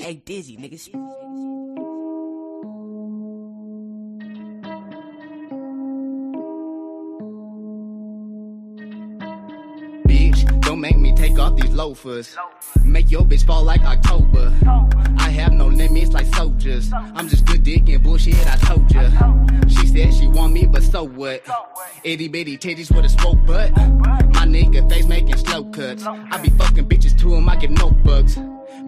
Hey, Dizzy, niggas. Bitch, don't make me take off these loafers. Make your bitch fall like October. I have no limits like soldiers. I'm just good dick and bullshit, I told ya. She said she want me, but so what? Itty bitty titties with a swope butt. My nigga face making slow cuts. I be fucking bitches to I get no bugs.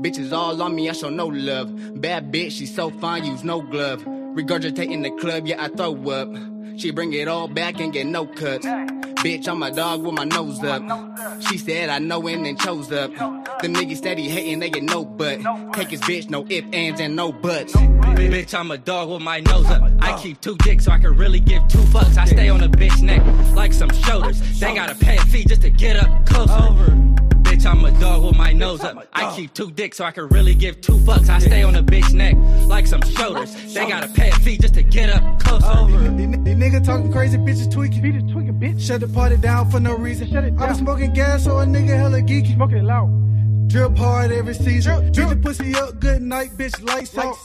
Bitches all on me, I show no love. Bad bitch, she so fine, use no glove. Regurgitating the club, yeah, I throw up. She bring it all back and get no cuts. Bitch, I'm a dog with my nose up. She said I know and then chose up. The niggas steady hating, they get no butt. Take his bitch, no if, ands, and no buts. Bitch, I'm a dog with my nose up. I keep two dicks so I can really give two fucks. I stay on a bitch neck like some shoulders. They gotta pay a fee just to get up closer. Bitch, I'm a dog with my nose up. I keep two dicks so I can really give two fucks. I stay on a bitch neck like some shoulders. They gotta pay a fee just to get up close closer. These niggas talking crazy, bitches tweaking. Bitches tweaking, bitch. Shut the party down for no reason. Shut it down. I been smoking gas, so a nigga hella geeky. Smoking it loud. Drip hard every season. Beat the pussy up, good night, bitch. Lights out.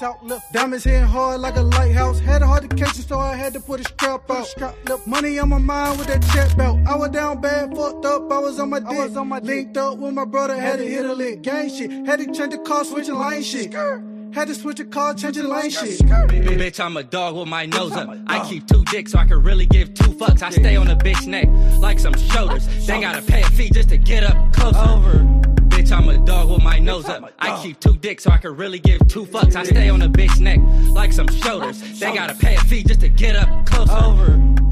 Diamonds hitting hard like a lighthouse. Had a hard to catch it, so I had to put a strap out. Money on my mind with that check belt. I was down bad, fucked up. I was on my dick. I was on my linked up with my brother. Had to hit a lick. Gang shit. Had to change the car, switching line shit. Had to switch the car, changing lane shit. Bitch, I'm a dog with my nose up. I keep two dicks so I can really give two fucks. I stay on a bitch neck like some shoulders. They gotta pay a fee just to get up closer. Bitch, nose up. I keep two dicks so I can really give two fucks. I stay on a bitch neck like some shoulders. They gotta pay a fee just to get up closer.